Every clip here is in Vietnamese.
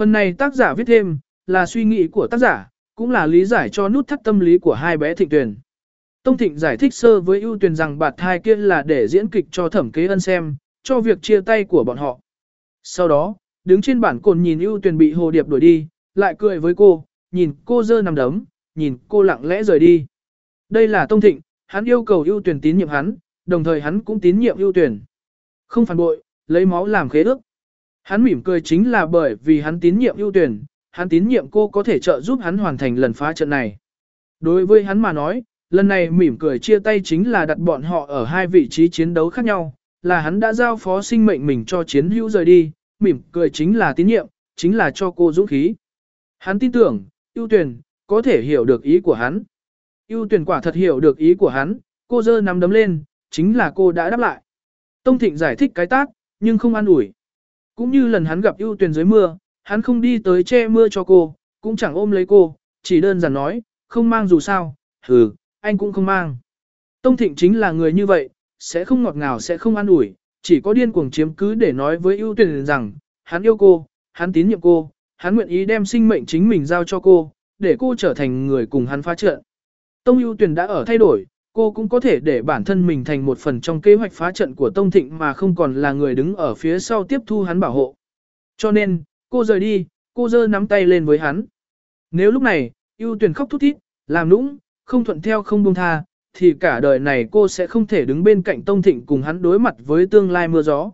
Phần này tác giả viết thêm, là suy nghĩ của tác giả, cũng là lý giải cho nút thắt tâm lý của hai bé thịnh tuyển. Tông Thịnh giải thích sơ với ưu tuyển rằng bạt thai kia là để diễn kịch cho thẩm kế ân xem, cho việc chia tay của bọn họ. Sau đó, đứng trên bản cồn nhìn ưu tuyển bị hồ điệp đuổi đi, lại cười với cô, nhìn cô dơ nằm đấm, nhìn cô lặng lẽ rời đi. Đây là Tông Thịnh, hắn yêu cầu ưu tuyển tín nhiệm hắn, đồng thời hắn cũng tín nhiệm ưu tuyển. Không phản bội, lấy máu làm khế ước. Hắn mỉm cười chính là bởi vì hắn tín nhiệm ưu tuyển, hắn tín nhiệm cô có thể trợ giúp hắn hoàn thành lần phá trận này. Đối với hắn mà nói, lần này mỉm cười chia tay chính là đặt bọn họ ở hai vị trí chiến đấu khác nhau, là hắn đã giao phó sinh mệnh mình cho chiến hữu rời đi, mỉm cười chính là tín nhiệm, chính là cho cô dũng khí. Hắn tin tưởng, ưu tuyển, có thể hiểu được ý của hắn. ưu tuyển quả thật hiểu được ý của hắn, cô dơ nắm đấm lên, chính là cô đã đáp lại. Tông Thịnh giải thích cái tác, nhưng không an ủi. Cũng như lần hắn gặp ưu tuyển dưới mưa, hắn không đi tới che mưa cho cô, cũng chẳng ôm lấy cô, chỉ đơn giản nói, không mang dù sao, hừ, anh cũng không mang. Tông Thịnh chính là người như vậy, sẽ không ngọt ngào sẽ không an ủi, chỉ có điên cuồng chiếm cứ để nói với ưu tuyển rằng, hắn yêu cô, hắn tín nhiệm cô, hắn nguyện ý đem sinh mệnh chính mình giao cho cô, để cô trở thành người cùng hắn phá trận. Tông ưu tuyển đã ở thay đổi, cô cũng có thể để bản thân mình thành một phần trong kế hoạch phá trận của Tông Thịnh mà không còn là người đứng ở phía sau tiếp thu hắn bảo hộ. Cho nên, cô rời đi, cô giơ nắm tay lên với hắn. Nếu lúc này, ưu tuyển khóc thút thít, làm nũng, không thuận theo không buông tha, thì cả đời này cô sẽ không thể đứng bên cạnh Tông Thịnh cùng hắn đối mặt với tương lai mưa gió.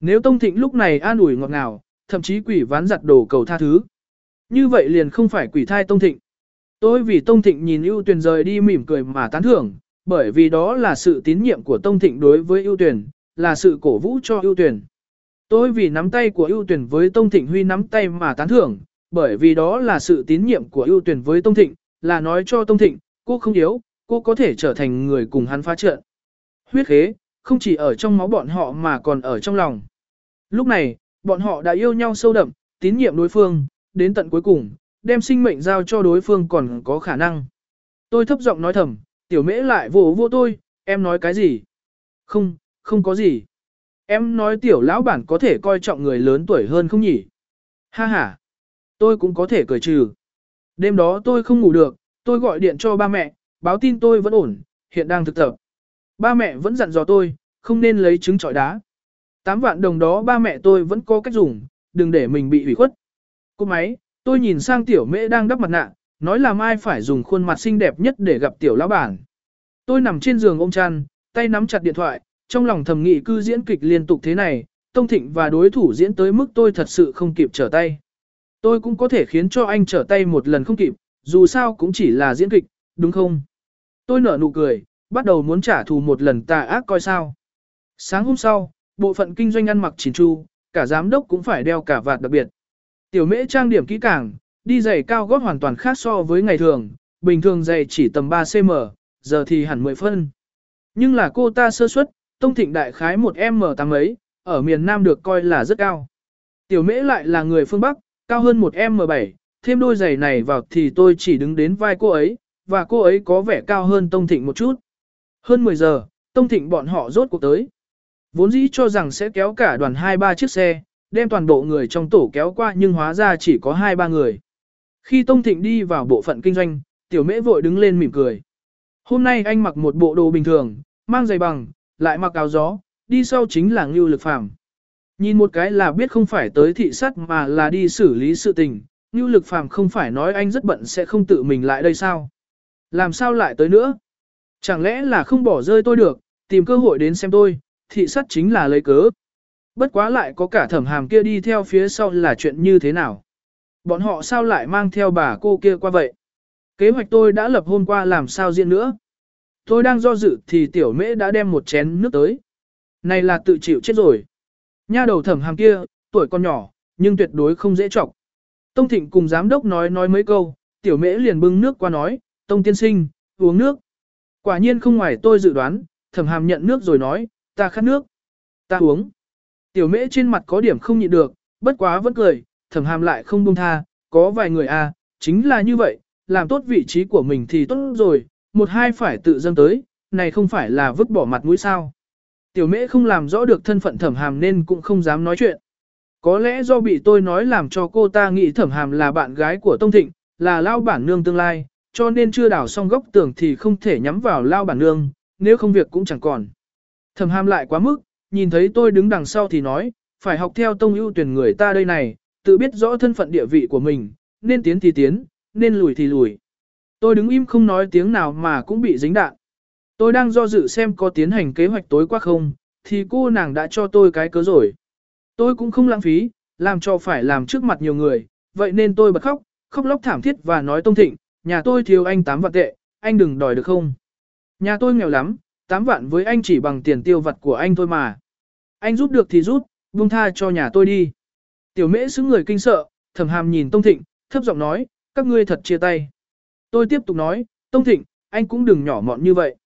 Nếu Tông Thịnh lúc này an ủi ngọt ngào, thậm chí quỷ ván giặt đồ cầu tha thứ. Như vậy liền không phải quỷ thai Tông Thịnh. Tôi vì Tông Thịnh nhìn ưu tuyển rời đi mỉm cười mà tán thưởng, bởi vì đó là sự tín nhiệm của Tông Thịnh đối với ưu tuyển, là sự cổ vũ cho ưu tuyển. Tôi vì nắm tay của ưu tuyển với Tông Thịnh Huy nắm tay mà tán thưởng, bởi vì đó là sự tín nhiệm của ưu tuyển với Tông Thịnh, là nói cho Tông Thịnh, cô không yếu, cô có thể trở thành người cùng hắn phá trận. Huyết khế, không chỉ ở trong máu bọn họ mà còn ở trong lòng. Lúc này, bọn họ đã yêu nhau sâu đậm, tín nhiệm đối phương, đến tận cuối cùng, đem sinh mệnh giao cho đối phương còn có khả năng. Tôi thấp giọng nói thầm, tiểu mễ lại vỗ vô tôi, em nói cái gì? Không, không có gì. Em nói tiểu lão bản có thể coi trọng người lớn tuổi hơn không nhỉ? Ha ha, tôi cũng có thể cười trừ. Đêm đó tôi không ngủ được, tôi gọi điện cho ba mẹ, báo tin tôi vẫn ổn, hiện đang thực tập. Ba mẹ vẫn dặn dò tôi, không nên lấy trứng trọi đá. Tám vạn đồng đó ba mẹ tôi vẫn có cách dùng, đừng để mình bị ủy khuất. Cô máy, tôi nhìn sang tiểu mễ đang đắp mặt nạ, nói là mai phải dùng khuôn mặt xinh đẹp nhất để gặp tiểu lão bản. Tôi nằm trên giường ôm chăn, tay nắm chặt điện thoại, trong lòng thầm nghị cư diễn kịch liên tục thế này, Tông Thịnh và đối thủ diễn tới mức tôi thật sự không kịp trở tay. Tôi cũng có thể khiến cho anh trở tay một lần không kịp, dù sao cũng chỉ là diễn kịch, đúng không? Tôi nở nụ cười, bắt đầu muốn trả thù một lần tà ác coi sao. Sáng hôm sau, bộ phận kinh doanh ăn mặc chỉn chu, cả giám đốc cũng phải đeo cả vạt đặc biệt. Tiểu mễ trang điểm kỹ càng, đi giày cao gót hoàn toàn khác so với ngày thường, bình thường giày chỉ tầm 3cm, giờ thì hẳn 10 phân. Nhưng là cô ta sơ suất, tông thịnh đại khái một M8 ấy, ở miền Nam được coi là rất cao. Tiểu mễ lại là người phương Bắc, cao hơn một M7, thêm đôi giày này vào thì tôi chỉ đứng đến vai cô ấy, và cô ấy có vẻ cao hơn Tông Thịnh một chút. Hơn 10 giờ, Tông Thịnh bọn họ rốt cuộc tới. Vốn dĩ cho rằng sẽ kéo cả đoàn 2-3 chiếc xe, đem toàn bộ người trong tổ kéo qua nhưng hóa ra chỉ có 2-3 người. Khi Tông Thịnh đi vào bộ phận kinh doanh, tiểu mễ vội đứng lên mỉm cười. Hôm nay anh mặc một bộ đồ bình thường, mang giày bằng, lại mặc áo gió, đi sau chính là Ngưu Lực Phàm. Nhìn một cái là biết không phải tới thị sát mà là đi xử lý sự tình, Ngưu Lực Phàm không phải nói anh rất bận sẽ không tự mình lại đây sao. Làm sao lại tới nữa? Chẳng lẽ là không bỏ rơi tôi được, tìm cơ hội đến xem tôi, thị sát chính là lấy cớ. Bất quá lại có cả thẩm hàm kia đi theo phía sau là chuyện như thế nào? Bọn họ sao lại mang theo bà cô kia qua vậy? Kế hoạch tôi đã lập hôm qua làm sao diễn nữa? Tôi đang do dự thì tiểu mễ đã đem một chén nước tới. Này là tự chịu chết rồi. Nha đầu thẩm hàm kia, tuổi còn nhỏ, nhưng tuyệt đối không dễ chọc. Tông Thịnh cùng giám đốc nói nói mấy câu, tiểu mễ liền bưng nước qua nói, Tông tiên sinh, uống nước. Quả nhiên không ngoài tôi dự đoán, thẩm hàm nhận nước rồi nói, ta khát nước. Ta uống. Tiểu mễ trên mặt có điểm không nhịn được, bất quá vẫn cười, thẩm hàm lại không buông tha, có vài người à, chính là như vậy, làm tốt vị trí của mình thì tốt rồi, một hai phải tự dâng tới, này không phải là vứt bỏ mặt mũi sao. Tiểu mễ không làm rõ được thân phận thẩm hàm nên cũng không dám nói chuyện. Có lẽ do bị tôi nói làm cho cô ta nghĩ thẩm hàm là bạn gái của Tông Thịnh, là lao bản nương tương lai, cho nên chưa đào xong góc tường thì không thể nhắm vào lao bản nương, nếu không việc cũng chẳng còn. Thẩm hàm lại quá mức, nhìn thấy tôi đứng đằng sau thì nói, phải học theo tông ưu tuyển người ta đây này, tự biết rõ thân phận địa vị của mình, nên tiến thì tiến, nên lùi thì lùi. Tôi đứng im không nói tiếng nào mà cũng bị dính đạn. Tôi đang do dự xem có tiến hành kế hoạch tối qua không, thì cô nàng đã cho tôi cái cớ rồi. Tôi cũng không lãng phí, làm cho phải làm trước mặt nhiều người, vậy nên tôi bật khóc, khóc lóc thảm thiết và nói tông thịnh, nhà tôi thiếu anh 8 vạn tệ, anh đừng đòi được không? Nhà tôi nghèo lắm, 8 vạn với anh chỉ bằng tiền tiêu vặt của anh thôi mà. Anh giúp được thì giúp, buông tha cho nhà tôi đi. Tiểu mễ xứng người kinh sợ, thầm hàm nhìn Tông Thịnh, thấp giọng nói, các ngươi thật chia tay. Tôi tiếp tục nói, Tông Thịnh, anh cũng đừng nhỏ mọn như vậy.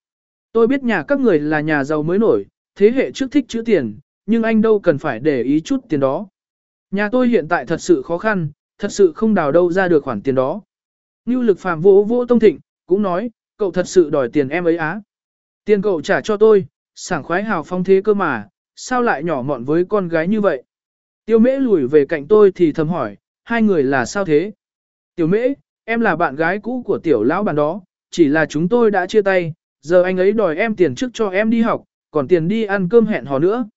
Tôi biết nhà các người là nhà giàu mới nổi, thế hệ trước thích chữ tiền, nhưng anh đâu cần phải để ý chút tiền đó. Nhà tôi hiện tại thật sự khó khăn, thật sự không đào đâu ra được khoản tiền đó. Như lực phàm vỗ vỗ Tông Thịnh, cũng nói, cậu thật sự đòi tiền em ấy á. Tiền cậu trả cho tôi, sảng khoái hào phong thế cơ mà, sao lại nhỏ mọn với con gái như vậy? Tiêu mễ lùi về cạnh tôi thì thầm hỏi, hai người là sao thế? Tiểu mễ, em là bạn gái cũ của tiểu lão bản đó, chỉ là chúng tôi đã chia tay, giờ anh ấy đòi em tiền trước cho em đi học, còn tiền đi ăn cơm hẹn hò nữa.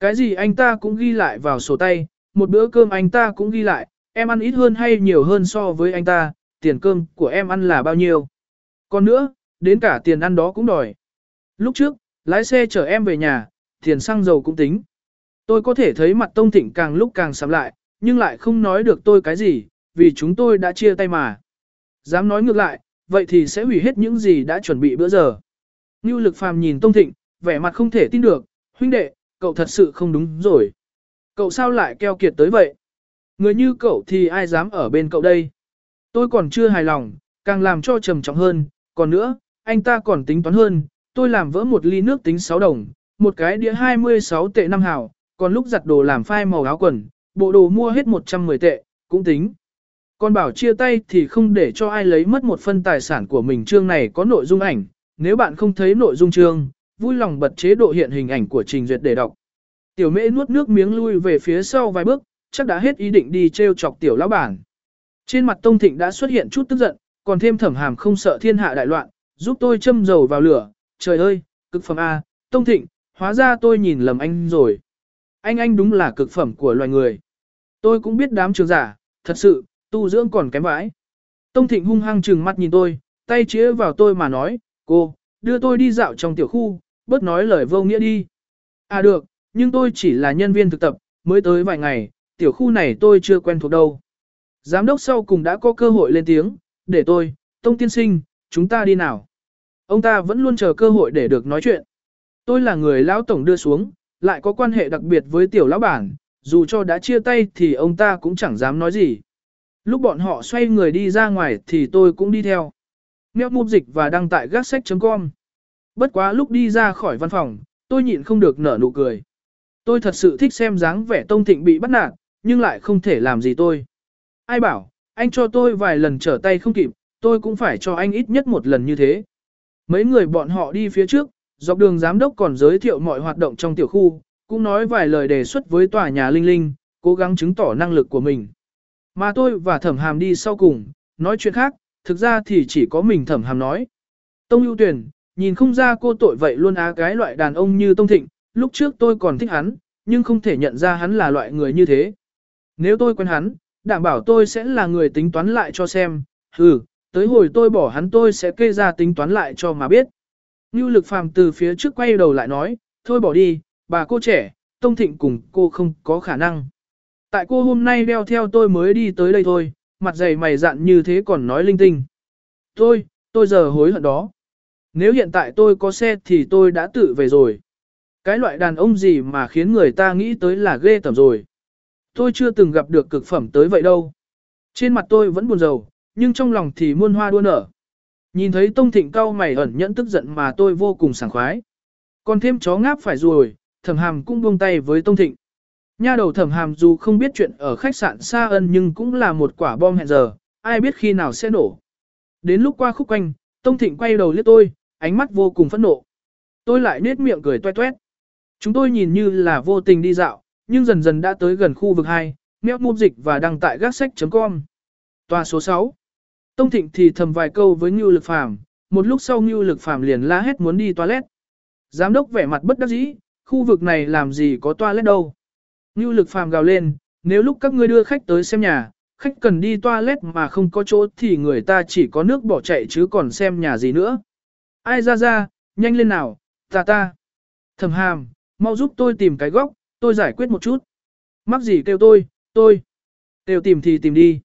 Cái gì anh ta cũng ghi lại vào sổ tay, một bữa cơm anh ta cũng ghi lại, em ăn ít hơn hay nhiều hơn so với anh ta, tiền cơm của em ăn là bao nhiêu. Còn nữa, đến cả tiền ăn đó cũng đòi. Lúc trước, lái xe chở em về nhà, tiền xăng dầu cũng tính. Tôi có thể thấy mặt Tông Thịnh càng lúc càng sắm lại, nhưng lại không nói được tôi cái gì, vì chúng tôi đã chia tay mà. Dám nói ngược lại, vậy thì sẽ hủy hết những gì đã chuẩn bị bữa giờ. Ngưu lực phàm nhìn Tông Thịnh, vẻ mặt không thể tin được, huynh đệ, cậu thật sự không đúng rồi. Cậu sao lại keo kiệt tới vậy? Người như cậu thì ai dám ở bên cậu đây? Tôi còn chưa hài lòng, càng làm cho trầm trọng hơn, còn nữa, anh ta còn tính toán hơn, tôi làm vỡ một ly nước tính 6 đồng, một cái đĩa 26 tệ năm hào, còn lúc giặt đồ làm phai màu áo quần, bộ đồ mua hết 110 tệ, cũng tính. con bảo chia tay thì không để cho ai lấy mất một phân tài sản của mình chương này có nội dung ảnh, nếu bạn không thấy nội dung chương, vui lòng bật chế độ hiện hình ảnh của trình duyệt để đọc. Tiểu mễ nuốt nước miếng lui về phía sau vài bước, chắc đã hết ý định đi treo chọc tiểu lão bản. Trên mặt Tông Thịnh đã xuất hiện chút tức giận, còn thêm thẩm hàm không sợ thiên hạ đại loạn, giúp tôi châm dầu vào lửa. Trời ơi, cực phẩm A, Tông Thịnh, hóa ra tôi nhìn lầm anh rồi. Anh anh đúng là cực phẩm của loài người. Tôi cũng biết đám trường giả, thật sự, tu dưỡng còn kém vãi. Tông Thịnh hung hăng trừng mắt nhìn tôi, tay chĩa vào tôi mà nói, cô, đưa tôi đi dạo trong tiểu khu, bớt nói lời vô nghĩa đi. À được, nhưng tôi chỉ là nhân viên thực tập, mới tới vài ngày, tiểu khu này tôi chưa quen thuộc đâu. Giám đốc sau cùng đã có cơ hội lên tiếng, để tôi, Tông Tiên Sinh, chúng ta đi nào. Ông ta vẫn luôn chờ cơ hội để được nói chuyện. Tôi là người lão tổng đưa xuống, lại có quan hệ đặc biệt với tiểu lão bản, dù cho đã chia tay thì ông ta cũng chẳng dám nói gì. Lúc bọn họ xoay người đi ra ngoài thì tôi cũng đi theo. Mèo mục dịch và đăng tại gác sách.com. Bất quá lúc đi ra khỏi văn phòng, tôi nhịn không được nở nụ cười. Tôi thật sự thích xem dáng vẻ Tông Thịnh bị bắt nạt, nhưng lại không thể làm gì tôi. Ai bảo, anh cho tôi vài lần trở tay không kịp, tôi cũng phải cho anh ít nhất một lần như thế. Mấy người bọn họ đi phía trước, dọc đường giám đốc còn giới thiệu mọi hoạt động trong tiểu khu, cũng nói vài lời đề xuất với tòa nhà Linh Linh, cố gắng chứng tỏ năng lực của mình. Mà tôi và thẩm hàm đi sau cùng, nói chuyện khác, thực ra thì chỉ có mình thẩm hàm nói. Tông ưu tuyển, nhìn không ra cô tội vậy luôn á cái loại đàn ông như Tông Thịnh, lúc trước tôi còn thích hắn, nhưng không thể nhận ra hắn là loại người như thế. Nếu tôi quen hắn, đảm bảo tôi sẽ là người tính toán lại cho xem, hừ, tới hồi tôi bỏ hắn tôi sẽ kê ra tính toán lại cho mà biết. Ngưu lực phàm từ phía trước quay đầu lại nói, thôi bỏ đi, bà cô trẻ, Tông Thịnh cùng cô không có khả năng. Tại cô hôm nay đeo theo tôi mới đi tới đây thôi, mặt dày mày dặn như thế còn nói linh tinh. Tôi, tôi giờ hối hận đó. Nếu hiện tại tôi có xe thì tôi đã tự về rồi. Cái loại đàn ông gì mà khiến người ta nghĩ tới là ghê tởm rồi. Tôi chưa từng gặp được cực phẩm tới vậy đâu. Trên mặt tôi vẫn buồn rầu, nhưng trong lòng thì muôn hoa đua nở. Nhìn thấy Tông Thịnh cao mày ẩn nhẫn tức giận mà tôi vô cùng sảng khoái. Còn thêm chó ngáp phải rồi, thẩm hàm cũng buông tay với Tông Thịnh. Nha đầu thẩm hàm dù không biết chuyện ở khách sạn Sa ân nhưng cũng là một quả bom hẹn giờ, ai biết khi nào sẽ nổ. Đến lúc qua khúc quanh, Tông Thịnh quay đầu liếc tôi, ánh mắt vô cùng phẫn nộ. Tôi lại nết miệng cười toe toét. Chúng tôi nhìn như là vô tình đi dạo, nhưng dần dần đã tới gần khu vực 2, meo mục dịch và đăng tại gác sách.com. Tòa số 6. Tông Thịnh thì thầm vài câu với Ngưu Lực Phàm, một lúc sau Ngưu Lực Phàm liền la hét muốn đi toilet. Giám đốc vẻ mặt bất đắc dĩ, khu vực này làm gì có toilet đâu. Ngưu Lực Phàm gào lên, nếu lúc các ngươi đưa khách tới xem nhà, khách cần đi toilet mà không có chỗ thì người ta chỉ có nước bỏ chạy chứ còn xem nhà gì nữa. Ai ra ra, nhanh lên nào, ta ta. Thầm hàm, mau giúp tôi tìm cái góc, tôi giải quyết một chút. Mắc gì kêu tôi, tôi. Kêu tìm thì tìm đi.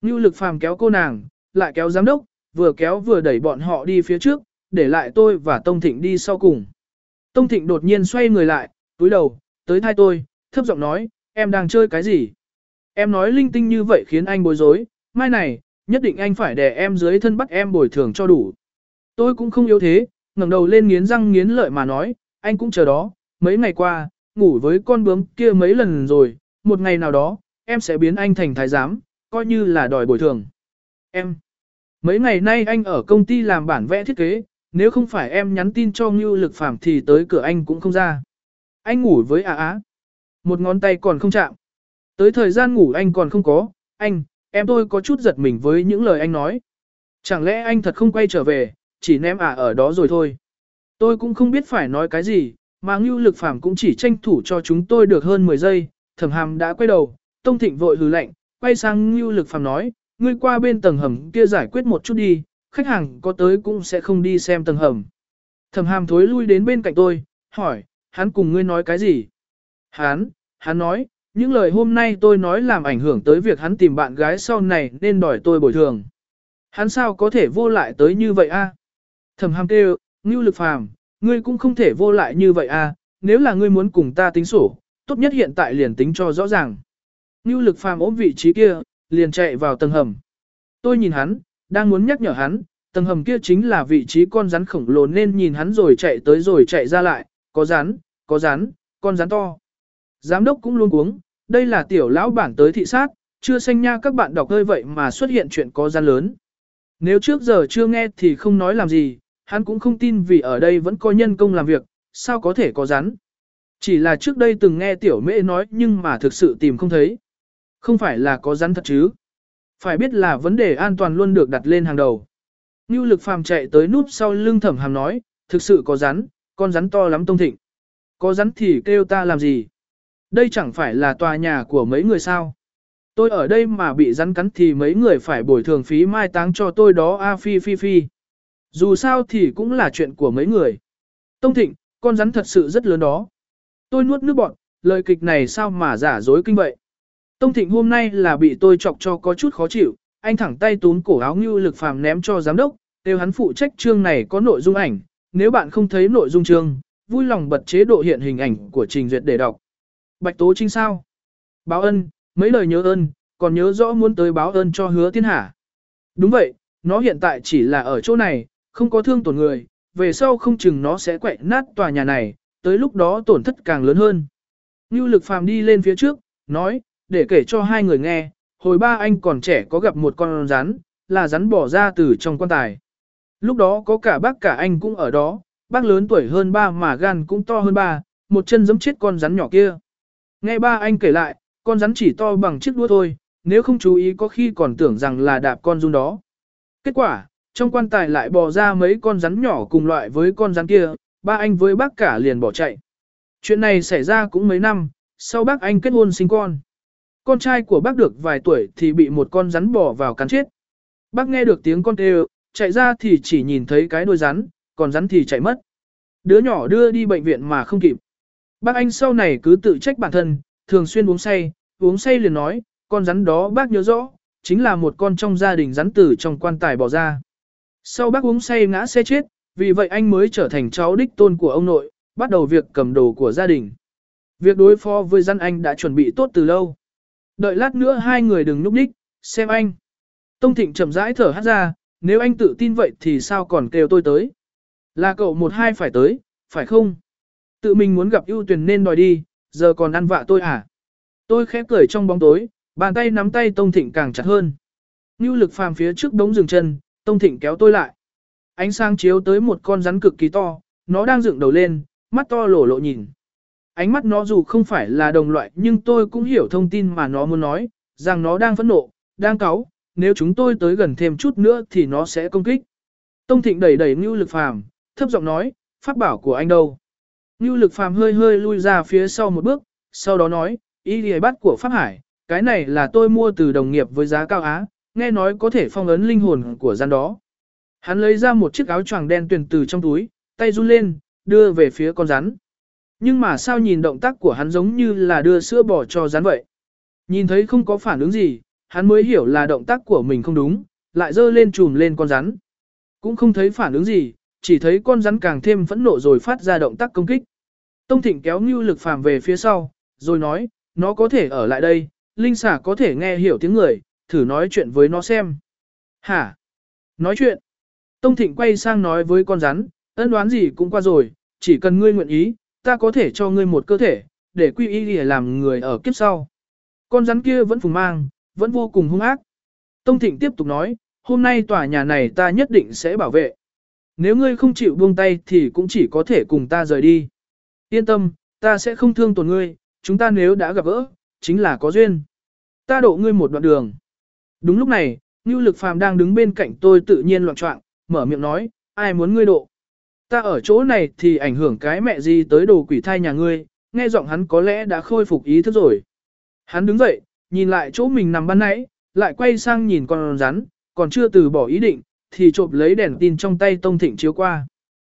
Ngưu lực phàm kéo cô nàng, lại kéo giám đốc, vừa kéo vừa đẩy bọn họ đi phía trước, để lại tôi và Tông Thịnh đi sau cùng. Tông Thịnh đột nhiên xoay người lại, túi đầu, tới thai tôi, thấp giọng nói, em đang chơi cái gì? Em nói linh tinh như vậy khiến anh bối rối, mai này, nhất định anh phải đè em dưới thân bắt em bồi thường cho đủ. Tôi cũng không yếu thế, ngẩng đầu lên nghiến răng nghiến lợi mà nói, anh cũng chờ đó, mấy ngày qua, ngủ với con bướm kia mấy lần rồi, một ngày nào đó, em sẽ biến anh thành thái giám, coi như là đòi bồi thường. Em, mấy ngày nay anh ở công ty làm bản vẽ thiết kế, nếu không phải em nhắn tin cho Ngưu Lực Phàm thì tới cửa anh cũng không ra. Anh ngủ với Á Á, một ngón tay còn không chạm. Tới thời gian ngủ anh còn không có, anh, em tôi có chút giật mình với những lời anh nói. Chẳng lẽ anh thật không quay trở về, chỉ ném à ở đó rồi thôi. Tôi cũng không biết phải nói cái gì, mà Ngưu Lực Phàm cũng chỉ tranh thủ cho chúng tôi được hơn 10 giây, thẩm hàm đã quay đầu, Tông Thịnh vội hừ lạnh, quay sang Ngưu Lực Phàm nói, ngươi qua bên tầng hầm kia giải quyết một chút đi, khách hàng có tới cũng sẽ không đi xem tầng hầm. Thẩm hàm thối lui đến bên cạnh tôi, hỏi, hắn cùng ngươi nói cái gì? Hắn, hắn nói, những lời hôm nay tôi nói làm ảnh hưởng tới việc hắn tìm bạn gái sau này nên đòi tôi bồi thường. Hắn sao có thể vô lại tới như vậy a? Thẩm hàm kêu, Ngưu Lực Phàm, ngươi cũng không thể vô lại như vậy a, nếu là ngươi muốn cùng ta tính sổ, tốt nhất hiện tại liền tính cho rõ ràng. Ngưu Lực Phàm ốm vị trí kia, liền chạy vào tầng hầm. Tôi nhìn hắn, đang muốn nhắc nhở hắn, tầng hầm kia chính là vị trí con rắn khổng lồ nên nhìn hắn rồi chạy tới rồi chạy ra lại, có rắn, có rắn, con rắn to. Giám đốc cũng luôn cuống, đây là tiểu lão bản tới thị sát, chưa xanh nha các bạn đọc hơi vậy mà xuất hiện chuyện có rắn lớn. Nếu trước giờ chưa nghe thì không nói làm gì, hắn cũng không tin vì ở đây vẫn có nhân công làm việc, sao có thể có rắn. Chỉ là trước đây từng nghe tiểu mễ nói nhưng mà thực sự tìm không thấy. Không phải là có rắn thật chứ. Phải biết là vấn đề an toàn luôn được đặt lên hàng đầu. Ngưu lực phàm chạy tới núp sau lưng thẩm hàm nói, thực sự có rắn, con rắn to lắm tông thịnh. Có rắn thì kêu ta làm gì? Đây chẳng phải là tòa nhà của mấy người sao? Tôi ở đây mà bị rắn cắn thì mấy người phải bồi thường phí mai táng cho tôi đó a phi phi phi. Dù sao thì cũng là chuyện của mấy người. Tông thịnh, con rắn thật sự rất lớn đó. Tôi nuốt nước bọt, lời kịch này sao mà giả dối kinh vậy. Tông thịnh hôm nay là bị tôi chọc cho có chút khó chịu, anh thẳng tay túm cổ áo Ngưu lực phàm ném cho giám đốc, đều hắn phụ trách chương này có nội dung ảnh, nếu bạn không thấy nội dung chương, vui lòng bật chế độ hiện hình ảnh của trình duyệt để đọc. Bạch Tố Trinh sao? Báo ân, mấy lời nhớ ơn, còn nhớ rõ muốn tới báo ơn cho hứa thiên hạ. Đúng vậy, nó hiện tại chỉ là ở chỗ này, không có thương tổn người, về sau không chừng nó sẽ quậy nát tòa nhà này, tới lúc đó tổn thất càng lớn hơn. Ngưu lực phàm đi lên phía trước, nói, để kể cho hai người nghe, hồi ba anh còn trẻ có gặp một con rắn, là rắn bỏ ra từ trong quan tài. Lúc đó có cả bác cả anh cũng ở đó, bác lớn tuổi hơn ba mà gan cũng to hơn ba, một chân giẫm chết con rắn nhỏ kia. Nghe ba anh kể lại, con rắn chỉ to bằng chiếc đũa thôi, nếu không chú ý có khi còn tưởng rằng là đạp con run đó. Kết quả, trong quan tài lại bò ra mấy con rắn nhỏ cùng loại với con rắn kia, ba anh với bác cả liền bỏ chạy. Chuyện này xảy ra cũng mấy năm, sau bác anh kết hôn sinh con. Con trai của bác được vài tuổi thì bị một con rắn bò vào cắn chết. Bác nghe được tiếng con kêu, chạy ra thì chỉ nhìn thấy cái đuôi rắn, còn rắn thì chạy mất. Đứa nhỏ đưa đi bệnh viện mà không kịp. Bác anh sau này cứ tự trách bản thân, thường xuyên uống say, uống say liền nói, con rắn đó bác nhớ rõ, chính là một con trong gia đình rắn tử trong quan tài bỏ ra. Sau bác uống say ngã xe chết, vì vậy anh mới trở thành cháu đích tôn của ông nội, bắt đầu việc cầm đồ của gia đình. Việc đối phó với rắn anh đã chuẩn bị tốt từ lâu. Đợi lát nữa hai người đừng núp đích, xem anh. Tông Thịnh chậm rãi thở hát ra, nếu anh tự tin vậy thì sao còn kêu tôi tới. Là cậu một hai phải tới, phải không? Tự mình muốn gặp ưu tuyển nên đòi đi, giờ còn ăn vạ tôi à? Tôi khẽ cười trong bóng tối, bàn tay nắm tay Tông Thịnh càng chặt hơn. Như lực phàm phía trước đống dừng chân, Tông Thịnh kéo tôi lại. Ánh sáng chiếu tới một con rắn cực kỳ to, nó đang dựng đầu lên, mắt to lổ lộ nhìn. Ánh mắt nó dù không phải là đồng loại nhưng tôi cũng hiểu thông tin mà nó muốn nói, rằng nó đang phẫn nộ, đang cáu, nếu chúng tôi tới gần thêm chút nữa thì nó sẽ công kích. Tông Thịnh đẩy đẩy Ngưu Lực Phàm, thấp giọng nói, pháp bảo của anh đâu? Ngưu Lực Phàm hơi hơi lui ra phía sau một bước, sau đó nói, ý lìa bắt của Pháp Hải, cái này là tôi mua từ đồng nghiệp với giá cao á, nghe nói có thể phong ấn linh hồn của gian đó. Hắn lấy ra một chiếc áo choàng đen tuyền từ trong túi, tay run lên, đưa về phía con rắn. Nhưng mà sao nhìn động tác của hắn giống như là đưa sữa bò cho rắn vậy. Nhìn thấy không có phản ứng gì, hắn mới hiểu là động tác của mình không đúng, lại dơ lên chùm lên con rắn. Cũng không thấy phản ứng gì, chỉ thấy con rắn càng thêm phẫn nộ rồi phát ra động tác công kích. Tông Thịnh kéo Ngưu Lực Phàm về phía sau, rồi nói, nó có thể ở lại đây, linh xả có thể nghe hiểu tiếng người, thử nói chuyện với nó xem. Hả? Nói chuyện? Tông Thịnh quay sang nói với con rắn, ân đoán gì cũng qua rồi, chỉ cần ngươi nguyện ý, ta có thể cho ngươi một cơ thể, để quy y để làm người ở kiếp sau. Con rắn kia vẫn phùng mang, vẫn vô cùng hung ác. Tông Thịnh tiếp tục nói, hôm nay tòa nhà này ta nhất định sẽ bảo vệ. Nếu ngươi không chịu buông tay thì cũng chỉ có thể cùng ta rời đi. Yên tâm, ta sẽ không thương tổn ngươi, chúng ta nếu đã gặp gỡ, chính là có duyên. Ta độ ngươi một đoạn đường. Đúng lúc này, Ngưu Lực Phàm đang đứng bên cạnh tôi tự nhiên loạn trọng, mở miệng nói, ai muốn ngươi độ. Ta ở chỗ này thì ảnh hưởng cái mẹ gì tới đồ quỷ thai nhà ngươi, nghe giọng hắn có lẽ đã khôi phục ý thức rồi. Hắn đứng dậy, nhìn lại chỗ mình nằm ban nãy, lại quay sang nhìn con rắn, còn chưa từ bỏ ý định, thì trộm lấy đèn tin trong tay Tông Thịnh chiếu qua.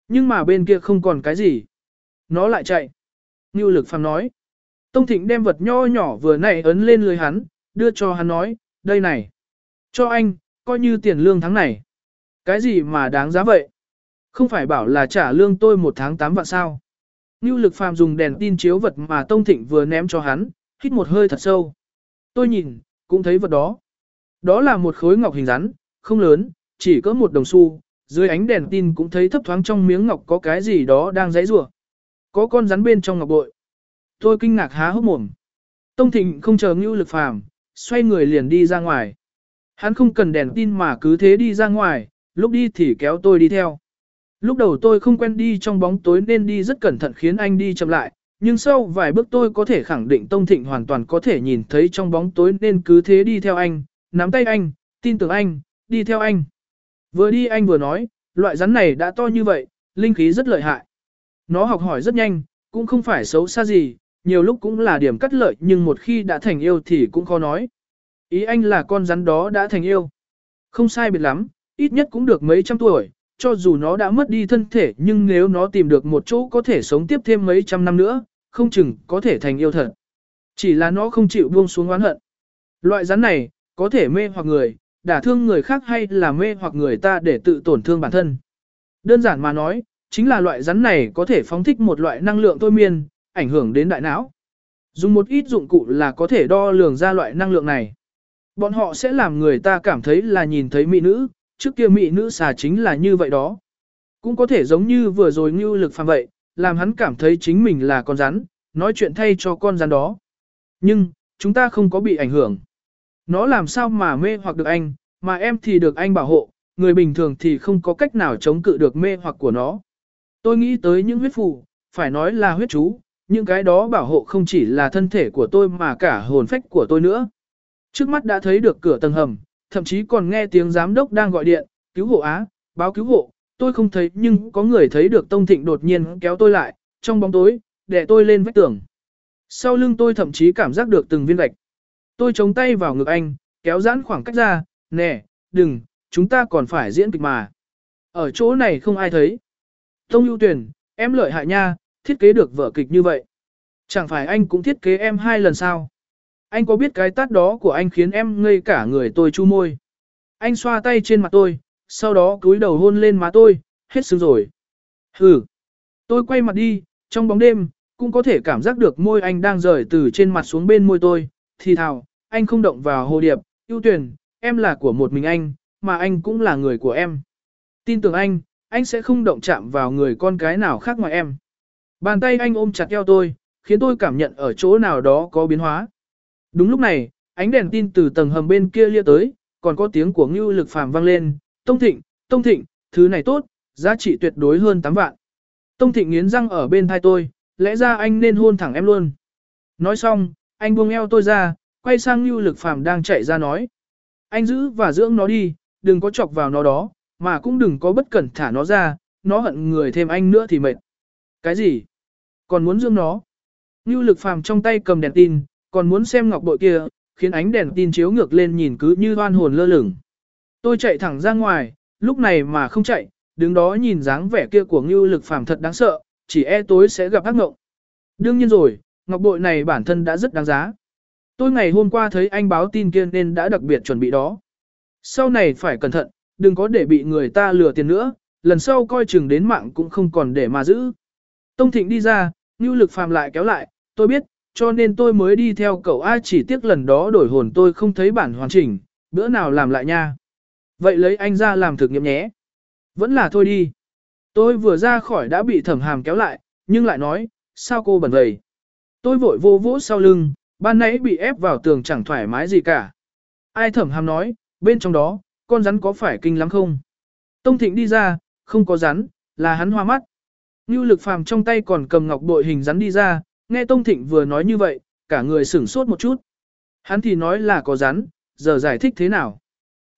Nhưng mà bên kia không còn cái gì. Nó lại chạy. Ngưu lực phàm nói. Tông Thịnh đem vật nho nhỏ vừa nãy ấn lên lưới hắn, đưa cho hắn nói, đây này. Cho anh, coi như tiền lương tháng này. Cái gì mà đáng giá vậy? Không phải bảo là trả lương tôi một tháng 8 vạn sao? Ngưu lực phàm dùng đèn tin chiếu vật mà Tông Thịnh vừa ném cho hắn, hít một hơi thật sâu. Tôi nhìn, cũng thấy vật đó. Đó là một khối ngọc hình rắn, không lớn, chỉ có một đồng xu, dưới ánh đèn tin cũng thấy thấp thoáng trong miếng ngọc có cái gì đó đang giãy rủa. Có con rắn bên trong ngọc bội. Tôi kinh ngạc há hốc mồm. Tông Thịnh không chờ Ngưu Lực Phàm, xoay người liền đi ra ngoài. Hắn không cần đèn tin mà cứ thế đi ra ngoài, lúc đi thì kéo tôi đi theo. Lúc đầu tôi không quen đi trong bóng tối nên đi rất cẩn thận khiến anh đi chậm lại, nhưng sau vài bước tôi có thể khẳng định Tông Thịnh hoàn toàn có thể nhìn thấy trong bóng tối nên cứ thế đi theo anh, nắm tay anh, tin tưởng anh, đi theo anh. Vừa đi anh vừa nói, loại rắn này đã to như vậy, linh khí rất lợi hại. Nó học hỏi rất nhanh, cũng không phải xấu xa gì, nhiều lúc cũng là điểm cắt lợi nhưng một khi đã thành yêu thì cũng khó nói. Ý anh là con rắn đó đã thành yêu. Không sai biệt lắm, ít nhất cũng được mấy trăm tuổi, cho dù nó đã mất đi thân thể nhưng nếu nó tìm được một chỗ có thể sống tiếp thêm mấy trăm năm nữa, không chừng có thể thành yêu thật. Chỉ là nó không chịu buông xuống oán hận. Loại rắn này, có thể mê hoặc người, đả thương người khác hay là mê hoặc người ta để tự tổn thương bản thân. Đơn giản mà nói, chính là loại rắn này có thể phóng thích một loại năng lượng thôi miên, ảnh hưởng đến đại não. Dùng một ít dụng cụ là có thể đo lường ra loại năng lượng này. Bọn họ sẽ làm người ta cảm thấy là nhìn thấy mỹ nữ, trước kia mỹ nữ xà chính là như vậy đó. Cũng có thể giống như vừa rồi như lực phàm vậy, làm hắn cảm thấy chính mình là con rắn, nói chuyện thay cho con rắn đó. Nhưng, chúng ta không có bị ảnh hưởng. Nó làm sao mà mê hoặc được anh, mà em thì được anh bảo hộ, người bình thường thì không có cách nào chống cự được mê hoặc của nó. Tôi nghĩ tới những huyết phù, phải nói là huyết chú, những cái đó bảo hộ không chỉ là thân thể của tôi mà cả hồn phách của tôi nữa. Trước mắt đã thấy được cửa tầng hầm, thậm chí còn nghe tiếng giám đốc đang gọi điện, cứu hộ Á, báo cứu hộ, tôi không thấy nhưng có người thấy được Tông Thịnh đột nhiên kéo tôi lại, trong bóng tối, để tôi lên vách tường. Sau lưng tôi thậm chí cảm giác được từng viên gạch. Tôi chống tay vào ngực anh, kéo giãn khoảng cách ra, nè, đừng, chúng ta còn phải diễn kịch mà. Ở chỗ này không ai thấy. Tông ưu tuyển, em lợi hại nha, thiết kế được vở kịch như vậy. Chẳng phải anh cũng thiết kế em hai lần sao? Anh có biết cái tát đó của anh khiến em ngây cả người tôi chu môi. Anh xoa tay trên mặt tôi, sau đó cúi đầu hôn lên má tôi, hết sướng rồi. Hừ. Tôi quay mặt đi, trong bóng đêm, cũng có thể cảm giác được môi anh đang rời từ trên mặt xuống bên môi tôi, thì thào, anh không động vào hồ điệp, ưu tuyển, em là của một mình anh, mà anh cũng là người của em. Tin tưởng anh, anh sẽ không động chạm vào người con cái nào khác ngoài em. Bàn tay anh ôm chặt eo tôi, khiến tôi cảm nhận ở chỗ nào đó có biến hóa. Đúng lúc này, ánh đèn tin từ tầng hầm bên kia lia tới, còn có tiếng của ngưu lực phàm vang lên, Tông Thịnh, Tông Thịnh, thứ này tốt, giá trị tuyệt đối hơn 8 vạn. Tông Thịnh nghiến răng ở bên thai tôi, lẽ ra anh nên hôn thẳng em luôn. Nói xong, anh buông eo tôi ra, quay sang Ngưu Lực Phàm đang chạy ra nói. Anh giữ và dưỡng nó đi, đừng có chọc vào nó đó, mà cũng đừng có bất cẩn thả nó ra, nó hận người thêm anh nữa thì mệt. Cái gì? Còn muốn dưỡng nó? Ngưu Lực Phàm trong tay cầm đèn tin, còn muốn xem ngọc bội kia, khiến ánh đèn tin chiếu ngược lên nhìn cứ như oan hồn lơ lửng. Tôi chạy thẳng ra ngoài, lúc này mà không chạy, đứng đó nhìn dáng vẻ kia của Ngưu Lực Phàm thật đáng sợ, chỉ e tối sẽ gặp ác ngộng Đương nhiên rồi, ngọc bội này bản thân đã rất đáng giá. Tôi ngày hôm qua thấy anh báo tin kia nên đã đặc biệt chuẩn bị đó. Sau này phải cẩn thận, đừng có để bị người ta lừa tiền nữa, lần sau coi chừng đến mạng cũng không còn để mà giữ. Tông Thịnh đi ra, Ngưu Lực Phàm lại kéo lại, tôi biết, cho nên tôi mới đi theo cậu A chỉ tiếc lần đó đổi hồn tôi không thấy bản hoàn chỉnh, bữa nào làm lại nha. Vậy lấy anh ra làm thực nghiệm nhé. Vẫn là thôi đi. Tôi vừa ra khỏi đã bị thẩm hàm kéo lại, nhưng lại nói, sao cô bẩn vậy? Tôi vội vô vỗ sau lưng, ban nãy bị ép vào tường chẳng thoải mái gì cả. Ai thẩm hàm nói, bên trong đó, con rắn có phải kinh lắm không? Tông thịnh đi ra, không có rắn, là hắn hoa mắt. Như lực phàm trong tay còn cầm ngọc bội hình rắn đi ra, nghe Tông thịnh vừa nói như vậy, cả người sửng sốt một chút. Hắn thì nói là có rắn, giờ giải thích thế nào?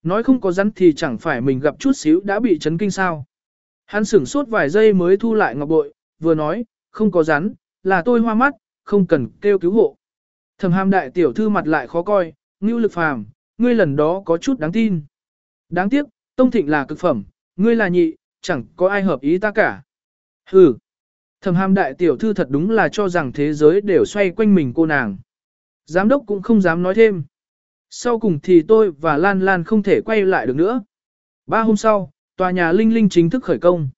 Nói không có rắn thì chẳng phải mình gặp chút xíu đã bị chấn kinh sao. Hắn sửng sốt vài giây mới thu lại ngọc bội, vừa nói, không có rắn, là tôi hoa mắt, không cần kêu cứu hộ. Thẩm hàm đại tiểu thư mặt lại khó coi, ngưu lực phàm, ngươi lần đó có chút đáng tin. Đáng tiếc, Tông Thịnh là cực phẩm, ngươi là nhị, chẳng có ai hợp ý ta cả. Hừ. Thẩm hàm đại tiểu thư thật đúng là cho rằng thế giới đều xoay quanh mình cô nàng. Giám đốc cũng không dám nói thêm. Sau cùng thì tôi và Lan Lan không thể quay lại được nữa. Ba hôm sau, tòa nhà Linh Linh chính thức khởi công.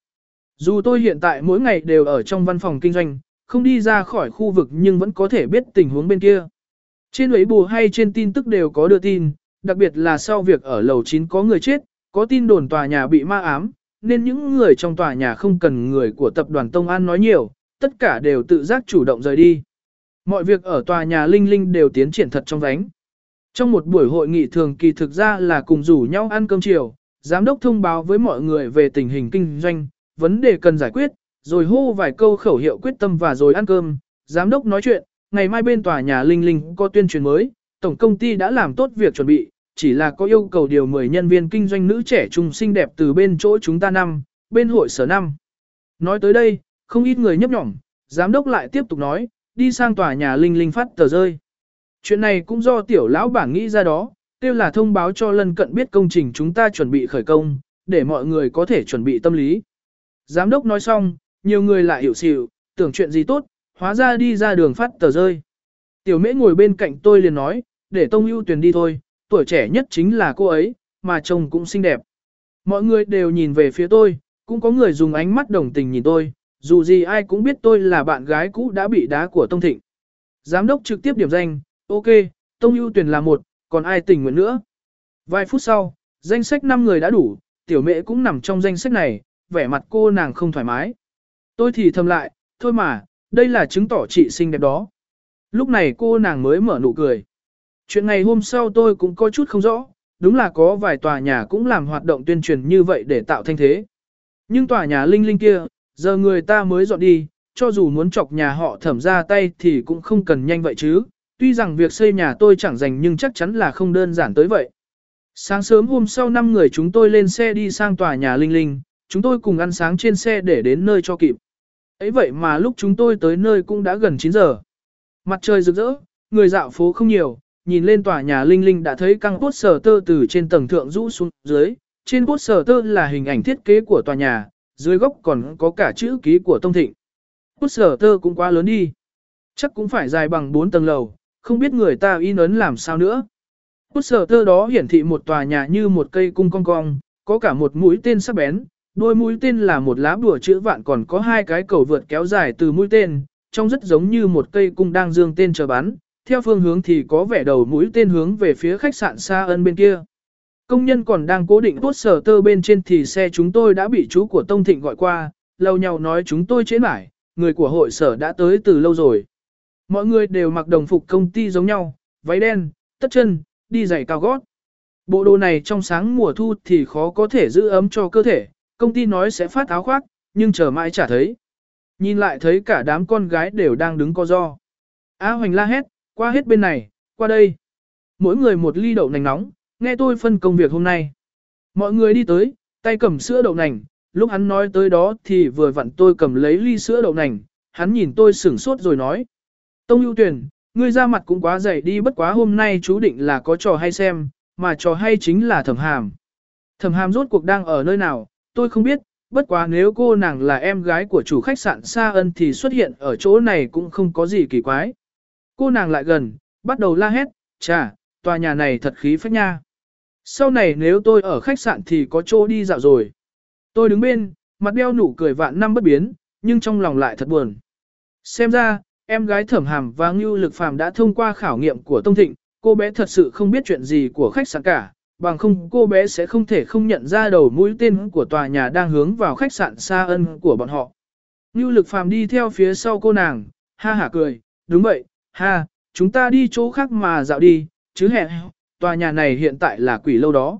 Dù tôi hiện tại mỗi ngày đều ở trong văn phòng kinh doanh, không đi ra khỏi khu vực nhưng vẫn có thể biết tình huống bên kia. Trên ấy bù hay trên tin tức đều có đưa tin, đặc biệt là sau việc ở lầu 9 có người chết, có tin đồn tòa nhà bị ma ám, nên những người trong tòa nhà không cần người của tập đoàn Tông An nói nhiều, tất cả đều tự giác chủ động rời đi. Mọi việc ở tòa nhà Linh Linh đều tiến triển thật trong vánh. Trong một buổi hội nghị thường kỳ thực ra là cùng rủ nhau ăn cơm chiều, giám đốc thông báo với mọi người về tình hình kinh doanh, vấn đề cần giải quyết, rồi hô vài câu khẩu hiệu quyết tâm và rồi ăn cơm. Giám đốc nói chuyện, ngày mai bên tòa nhà Linh Linh có tuyên truyền mới, tổng công ty đã làm tốt việc chuẩn bị, chỉ là có yêu cầu điều 10 nhân viên kinh doanh nữ trẻ trung xinh đẹp từ bên chỗ chúng ta năm, bên hội sở năm. Nói tới đây, không ít người nhấp nhỏm, giám đốc lại tiếp tục nói, đi sang tòa nhà Linh Linh phát tờ rơi. Chuyện này cũng do tiểu lão bảng nghĩ ra đó, tiêu là thông báo cho lân cận biết công trình chúng ta chuẩn bị khởi công, để mọi người có thể chuẩn bị tâm lý. Giám đốc nói xong, nhiều người lại hiểu xỉu, tưởng chuyện gì tốt, hóa ra đi ra đường phát tờ rơi. Tiểu mễ ngồi bên cạnh tôi liền nói, để tông ưu tuyển đi thôi, tuổi trẻ nhất chính là cô ấy, mà chồng cũng xinh đẹp. Mọi người đều nhìn về phía tôi, cũng có người dùng ánh mắt đồng tình nhìn tôi, dù gì ai cũng biết tôi là bạn gái cũ đã bị đá của Tông Thịnh. Giám đốc trực tiếp điểm danh, ok, Tông ưu tuyển là một, còn ai tình nguyện nữa. Vài phút sau, danh sách 5 người đã đủ, tiểu mẹ cũng nằm trong danh sách này, vẻ mặt cô nàng không thoải mái. Tôi thì thầm lại, thôi mà, đây là chứng tỏ chị xinh đẹp đó. Lúc này cô nàng mới mở nụ cười. Chuyện ngày hôm sau tôi cũng có chút không rõ, đúng là có vài tòa nhà cũng làm hoạt động tuyên truyền như vậy để tạo thanh thế. Nhưng tòa nhà Linh Linh kia, giờ người ta mới dọn đi, cho dù muốn chọc nhà họ thẩm ra tay thì cũng không cần nhanh vậy chứ. Tuy rằng việc xây nhà tôi chẳng dành nhưng chắc chắn là không đơn giản tới vậy. Sáng sớm hôm sau năm người chúng tôi lên xe đi sang tòa nhà Linh Linh, chúng tôi cùng ăn sáng trên xe để đến nơi cho kịp. ấy vậy mà lúc chúng tôi tới nơi cũng đã gần 9 giờ. Mặt trời rực rỡ, người dạo phố không nhiều, nhìn lên tòa nhà Linh Linh đã thấy căng cốt sở tơ từ trên tầng thượng rũ xuống dưới, trên cốt sở tơ là hình ảnh thiết kế của tòa nhà, dưới góc còn có cả chữ ký của Tông Thịnh. Cốt sở tơ cũng quá lớn đi. Chắc cũng phải dài bằng 4 tầng lầu, không biết người ta in ấn làm sao nữa. Cốt sở tơ đó hiển thị một tòa nhà như một cây cung cong cong, có cả một mũi tên sắc bén, đôi mũi tên là một lá bùa chữ vạn còn có hai cái cầu vượt kéo dài từ mũi tên, trông rất giống như một cây cung đang dương tên chờ bắn, theo phương hướng thì có vẻ đầu mũi tên hướng về phía khách sạn xa ân bên kia. Công nhân còn đang cố định tốt sở tơ bên trên thì xe chúng tôi đã bị chú của Tông Thịnh gọi qua, lâu nhau nói chúng tôi chế mải, người của hội sở đã tới từ lâu rồi. Mọi người đều mặc đồng phục công ty giống nhau, váy đen, tất chân, đi giày cao gót. Bộ đồ này trong sáng mùa thu thì khó có thể giữ ấm cho cơ thể, công ty nói sẽ phát áo khoác, nhưng chờ mãi chả thấy. Nhìn lại thấy cả đám con gái đều đang đứng co do. Á Hoành la hét, qua hết bên này, qua đây. Mỗi người một ly đậu nành nóng, nghe tôi phân công việc hôm nay. Mọi người đi tới, tay cầm sữa đậu nành, lúc hắn nói tới đó thì vừa vặn tôi cầm lấy ly sữa đậu nành, hắn nhìn tôi sửng sốt rồi nói. Tông ưu tuyển, ngươi ra mặt cũng quá dày đi bất quá hôm nay chú định là có trò hay xem, mà trò hay chính là thẩm hàm. Thẩm hàm rốt cuộc đang ở nơi nào, tôi không biết, bất quá nếu cô nàng là em gái của chủ khách sạn Sa Ân thì xuất hiện ở chỗ này cũng không có gì kỳ quái. Cô nàng lại gần, bắt đầu la hét, chà, tòa nhà này thật khí phách nha. Sau này nếu tôi ở khách sạn thì có chỗ đi dạo rồi. Tôi đứng bên, mặt đeo nụ cười vạn năm bất biến, nhưng trong lòng lại thật buồn. Xem ra, em gái thẩm hàm và ngưu lực phàm đã thông qua khảo nghiệm của Tông Thịnh, cô bé thật sự không biết chuyện gì của khách sạn cả, bằng không cô bé sẽ không thể không nhận ra đầu mũi tên của tòa nhà đang hướng vào khách sạn xa ân của bọn họ. Ngưu lực phàm đi theo phía sau cô nàng, ha hả cười, đúng vậy, ha, chúng ta đi chỗ khác mà dạo đi, chứ hẹn. tòa nhà này hiện tại là quỷ lâu đó.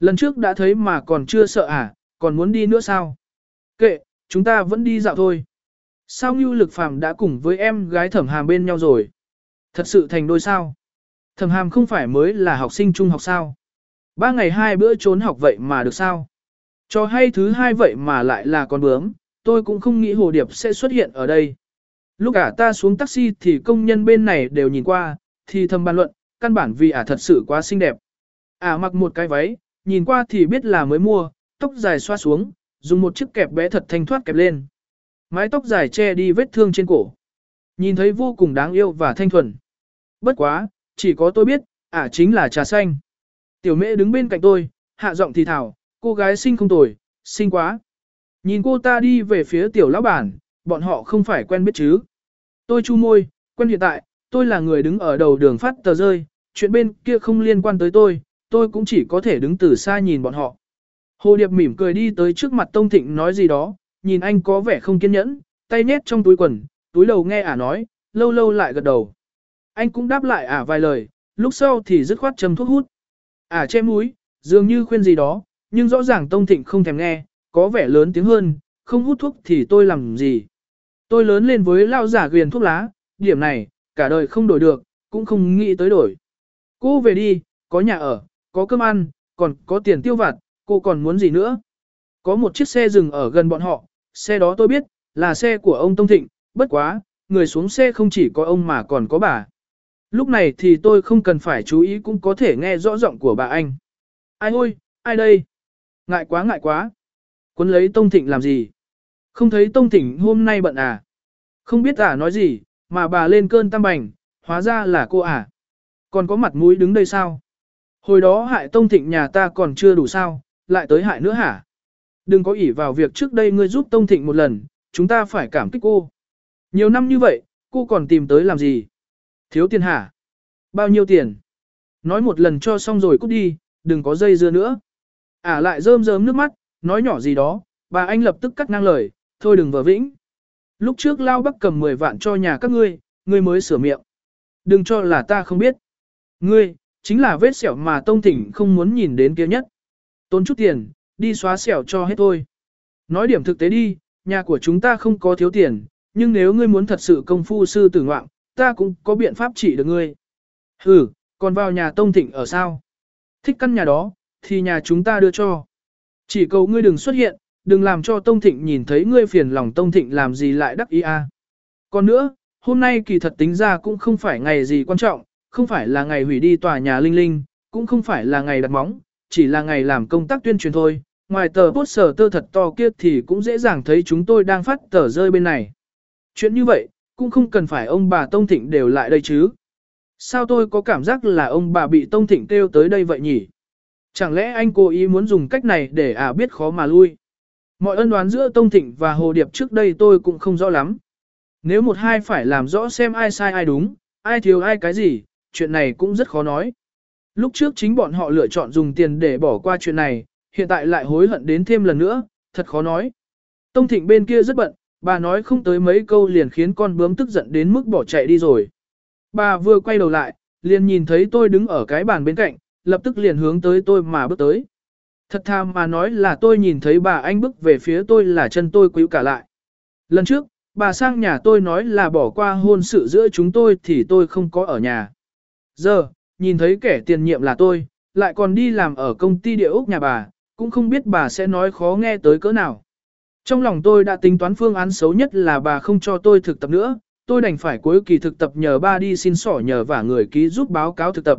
Lần trước đã thấy mà còn chưa sợ à, còn muốn đi nữa sao? Kệ, chúng ta vẫn đi dạo thôi. Sao Ngưu Lực Phàm đã cùng với em gái Thẩm Hàm bên nhau rồi? Thật sự thành đôi sao? Thẩm Hàm không phải mới là học sinh trung học sao? Ba ngày hai bữa trốn học vậy mà được sao? Cho hay thứ hai vậy mà lại là con bướm, tôi cũng không nghĩ Hồ Điệp sẽ xuất hiện ở đây. Lúc cả ta xuống taxi thì công nhân bên này đều nhìn qua, thì thầm bàn luận, căn bản vì ả thật sự quá xinh đẹp. Ả mặc một cái váy, nhìn qua thì biết là mới mua, tóc dài xoa xuống, dùng một chiếc kẹp bé thật thanh thoát kẹp lên. Mái tóc dài che đi vết thương trên cổ. Nhìn thấy vô cùng đáng yêu và thanh thuần. Bất quá, chỉ có tôi biết, ả chính là trà xanh. Tiểu mễ đứng bên cạnh tôi, hạ giọng thì thảo, cô gái xinh không tồi, xinh quá. Nhìn cô ta đi về phía tiểu lão bản, bọn họ không phải quen biết chứ. Tôi chu môi, quen hiện tại, tôi là người đứng ở đầu đường phát tờ rơi, chuyện bên kia không liên quan tới tôi, tôi cũng chỉ có thể đứng từ xa nhìn bọn họ. Hồ Điệp mỉm cười đi tới trước mặt Tông Thịnh nói gì đó, nhìn anh có vẻ không kiên nhẫn, tay nhét trong túi quần, túi đầu nghe ả nói, lâu lâu lại gật đầu. Anh cũng đáp lại ả vài lời, lúc sau thì dứt khoát châm thuốc hút. Ả che mũi, dường như khuyên gì đó, nhưng rõ ràng Tông Thịnh không thèm nghe, có vẻ lớn tiếng hơn, không hút thuốc thì tôi làm gì. Tôi lớn lên với lao giả ghiền thuốc lá, điểm này, cả đời không đổi được, cũng không nghĩ tới đổi. Cô về đi, có nhà ở, có cơm ăn, còn có tiền tiêu vặt, cô còn muốn gì nữa? Có một chiếc xe dừng ở gần bọn họ, xe đó tôi biết, là xe của ông Tông Thịnh, bất quá, người xuống xe không chỉ có ông mà còn có bà. Lúc này thì tôi không cần phải chú ý cũng có thể nghe rõ giọng của bà anh. Ai ôi, ai đây? Ngại quá ngại quá. Quấn lấy Tông Thịnh làm gì? Không thấy Tông Thịnh hôm nay bận à? Không biết à nói gì, mà bà lên cơn tam bành, hóa ra là cô à? Còn có mặt mũi đứng đây sao? Hồi đó hại Tông Thịnh nhà ta còn chưa đủ sao, lại tới hại nữa hả? Đừng có ỷ vào việc trước đây ngươi giúp Tông Thịnh một lần, chúng ta phải cảm kích cô. Nhiều năm như vậy, cô còn tìm tới làm gì? Thiếu tiền hả? Bao nhiêu tiền? Nói một lần cho xong rồi cút đi, đừng có dây dưa nữa. Ả à lại rơm rớm nước mắt, nói nhỏ gì đó, bà anh lập tức cắt ngang lời, thôi đừng vờ vĩnh. Lúc trước Lao Bắc cầm 10 vạn cho nhà các ngươi, ngươi mới sửa miệng. Đừng cho là ta không biết. Ngươi, chính là vết sẹo mà Tông Thịnh không muốn nhìn đến kia nhất. Tốn chút tiền, đi xóa sẹo cho hết thôi. Nói điểm thực tế đi, nhà của chúng ta không có thiếu tiền, nhưng nếu ngươi muốn thật sự công phu sư tử ngoạm, ta cũng có biện pháp trị được ngươi. Ừ, còn vào nhà Tông Thịnh ở sao? Thích căn nhà đó, thì nhà chúng ta đưa cho. Chỉ cầu ngươi đừng xuất hiện, đừng làm cho Tông Thịnh nhìn thấy ngươi phiền lòng Tông Thịnh làm gì lại đắc ý a. Còn nữa, hôm nay kỳ thật tính ra cũng không phải ngày gì quan trọng, không phải là ngày hủy đi tòa nhà Linh Linh, cũng không phải là ngày đặt móng, chỉ là ngày làm công tác tuyên truyền thôi. Ngoài tờ sở tơ thật to kia thì cũng dễ dàng thấy chúng tôi đang phát tờ rơi bên này. Chuyện như vậy, cũng không cần phải ông bà Tông Thịnh đều lại đây chứ. Sao tôi có cảm giác là ông bà bị Tông Thịnh kêu tới đây vậy nhỉ? Chẳng lẽ anh cố ý muốn dùng cách này để à biết khó mà lui? Mọi ân đoán giữa Tông Thịnh và Hồ Điệp trước đây tôi cũng không rõ lắm. Nếu một hai phải làm rõ xem ai sai ai đúng, ai thiếu ai cái gì, chuyện này cũng rất khó nói. Lúc trước chính bọn họ lựa chọn dùng tiền để bỏ qua chuyện này, hiện tại lại hối hận đến thêm lần nữa, thật khó nói. Tông Thịnh bên kia rất bận, bà nói không tới mấy câu liền khiến con bướm tức giận đến mức bỏ chạy đi rồi. Bà vừa quay đầu lại, liền nhìn thấy tôi đứng ở cái bàn bên cạnh, lập tức liền hướng tới tôi mà bước tới. Thật thà mà nói là tôi nhìn thấy bà anh bước về phía tôi là chân tôi quíu cả lại. Lần trước, bà sang nhà tôi nói là bỏ qua hôn sự giữa chúng tôi thì tôi không có ở nhà. Giờ, nhìn thấy kẻ tiền nhiệm là tôi, lại còn đi làm ở công ty địa ốc nhà bà, cũng không biết bà sẽ nói khó nghe tới cỡ nào. Trong lòng tôi đã tính toán phương án xấu nhất là bà không cho tôi thực tập nữa, tôi đành phải cuối kỳ thực tập nhờ ba đi xin sỏ nhờ vả người ký giúp báo cáo thực tập.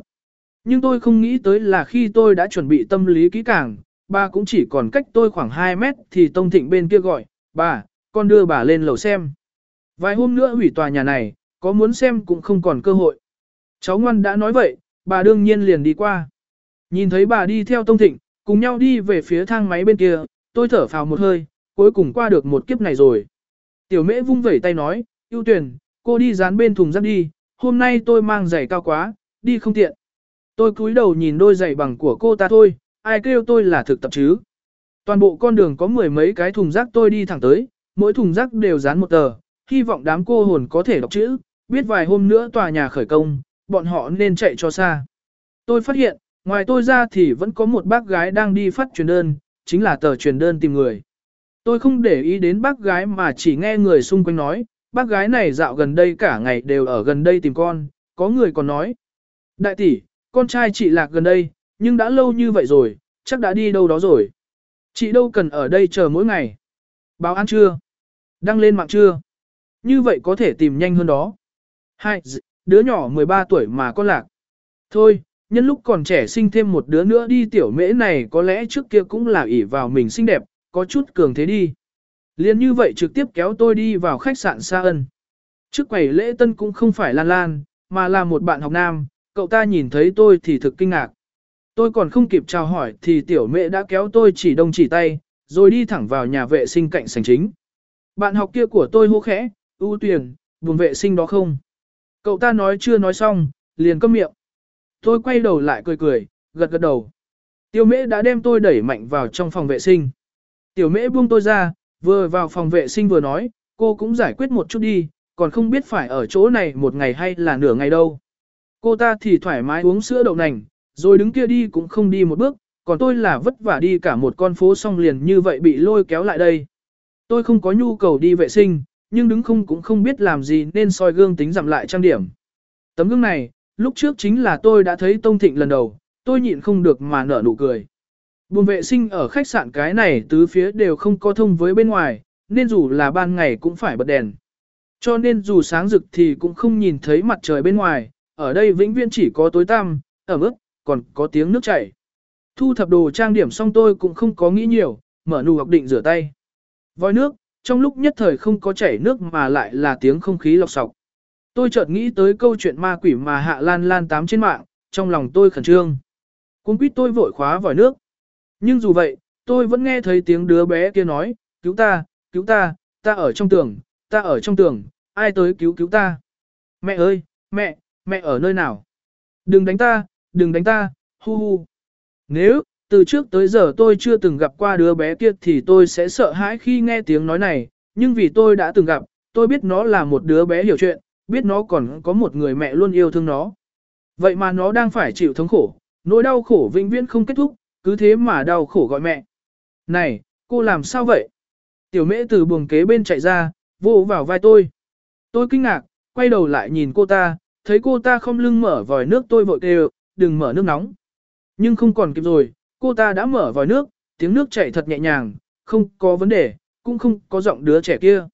Nhưng tôi không nghĩ tới là khi tôi đã chuẩn bị tâm lý kỹ càng, bà cũng chỉ còn cách tôi khoảng 2 mét thì Tông Thịnh bên kia gọi, bà, con đưa bà lên lầu xem. Vài hôm nữa hủy tòa nhà này, có muốn xem cũng không còn cơ hội. Cháu ngoan đã nói vậy, bà đương nhiên liền đi qua. Nhìn thấy bà đi theo Tông Thịnh, cùng nhau đi về phía thang máy bên kia, tôi thở phào một hơi, cuối cùng qua được một kiếp này rồi. Tiểu mễ vung vẩy tay nói, ưu tuyển, cô đi dán bên thùng rác đi, hôm nay tôi mang giày cao quá, đi không tiện. Tôi cúi đầu nhìn đôi giày bằng của cô ta thôi, ai kêu tôi là thực tập chứ. Toàn bộ con đường có mười mấy cái thùng rác tôi đi thẳng tới, mỗi thùng rác đều dán một tờ, hy vọng đám cô hồn có thể đọc chữ, biết vài hôm nữa tòa nhà khởi công, bọn họ nên chạy cho xa. Tôi phát hiện, ngoài tôi ra thì vẫn có một bác gái đang đi phát truyền đơn, chính là tờ truyền đơn tìm người. Tôi không để ý đến bác gái mà chỉ nghe người xung quanh nói, bác gái này dạo gần đây cả ngày đều ở gần đây tìm con, có người còn nói. Đại tỷ, con trai chị lạc gần đây, nhưng đã lâu như vậy rồi, chắc đã đi đâu đó rồi. Chị đâu cần ở đây chờ mỗi ngày. Báo ăn chưa? Đăng lên mạng chưa? Như vậy có thể tìm nhanh hơn đó. Hai, đứa nhỏ 13 tuổi mà con lạc. Thôi, nhân lúc còn trẻ sinh thêm một đứa nữa đi tiểu mễ này có lẽ trước kia cũng là ỷ vào mình xinh đẹp, có chút cường thế đi. Liên như vậy trực tiếp kéo tôi đi vào khách sạn Sa Ân. Trước quầy lễ tân cũng không phải Lan Lan, mà là một bạn học nam, cậu ta nhìn thấy tôi thì thực kinh ngạc. Tôi còn không kịp chào hỏi thì tiểu mẹ đã kéo tôi chỉ đông chỉ tay, rồi đi thẳng vào nhà vệ sinh cạnh sành chính. Bạn học kia của tôi hô khẽ, ưu tuyển, buồng vệ sinh đó không? Cậu ta nói chưa nói xong, liền câm miệng. Tôi quay đầu lại cười cười, gật gật đầu. Tiểu mễ đã đem tôi đẩy mạnh vào trong phòng vệ sinh. Tiểu mễ buông tôi ra, vừa vào phòng vệ sinh vừa nói, cô cũng giải quyết một chút đi, còn không biết phải ở chỗ này một ngày hay là nửa ngày đâu. Cô ta thì thoải mái uống sữa đậu nành, rồi đứng kia đi cũng không đi một bước, còn tôi là vất vả đi cả một con phố xong liền như vậy bị lôi kéo lại đây. Tôi không có nhu cầu đi vệ sinh, nhưng đứng không cũng không biết làm gì nên soi gương tính giảm lại trang điểm. Tấm gương này, lúc trước chính là tôi đã thấy Tông Thịnh lần đầu, tôi nhịn không được mà nở nụ cười. Buồn vệ sinh ở khách sạn cái này tứ phía đều không có thông với bên ngoài, nên dù là ban ngày cũng phải bật đèn. Cho nên dù sáng rực thì cũng không nhìn thấy mặt trời bên ngoài, ở đây vĩnh viễn chỉ có tối tăm, ẩm ướt, còn có tiếng nước chảy. Thu thập đồ trang điểm xong tôi cũng không có nghĩ nhiều, mở nụ học định rửa tay. Vòi nước, trong lúc nhất thời không có chảy nước mà lại là tiếng không khí lọc sọc. Tôi chợt nghĩ tới câu chuyện ma quỷ mà hạ lan lan tám trên mạng, trong lòng tôi khẩn trương. Cuốn quýt tôi vội khóa vòi nước. Nhưng dù vậy, tôi vẫn nghe thấy tiếng đứa bé kia nói, cứu ta, cứu ta, ta ở trong tường, ta ở trong tường, ai tới cứu cứu ta. Mẹ ơi, mẹ, mẹ ở nơi nào? Đừng đánh ta, đừng đánh ta, hu hu. Nếu, từ trước tới giờ tôi chưa từng gặp qua đứa bé kia thì tôi sẽ sợ hãi khi nghe tiếng nói này, nhưng vì tôi đã từng gặp, tôi biết nó là một đứa bé hiểu chuyện, biết nó còn có một người mẹ luôn yêu thương nó. Vậy mà nó đang phải chịu thống khổ, nỗi đau khổ vĩnh viễn không kết thúc, cứ thế mà đau khổ gọi mẹ. Này, cô làm sao vậy? Tiểu mễ từ buồng kế bên chạy ra, vô vào vai tôi. Tôi kinh ngạc, quay đầu lại nhìn cô ta, thấy cô ta không lưng mở vòi nước tôi vội kêu, đừng mở nước nóng. Nhưng không còn kịp rồi, cô ta đã mở vòi nước, tiếng nước chảy thật nhẹ nhàng, không có vấn đề, cũng không có giọng đứa trẻ kia.